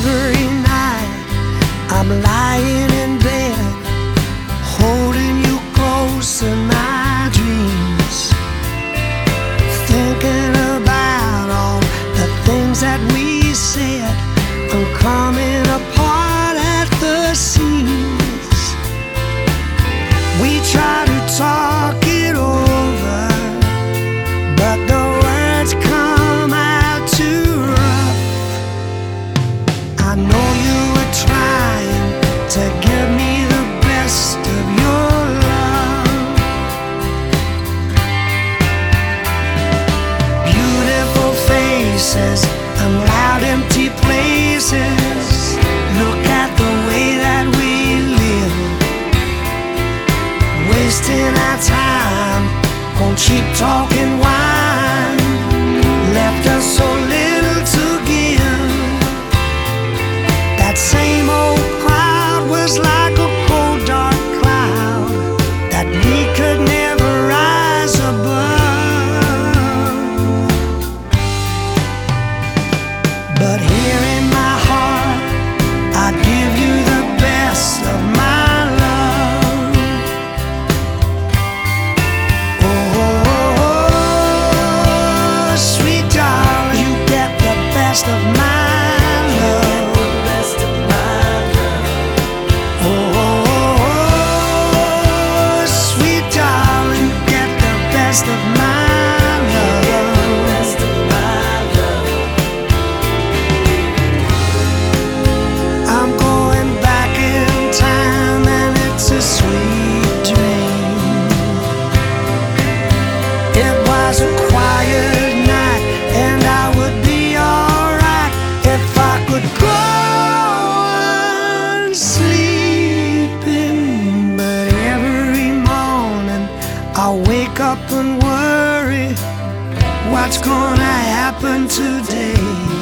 every night. I'm lying in bed Holding you close in my dreams. Thinking keep talking. Why? up and worry what's gonna happen today.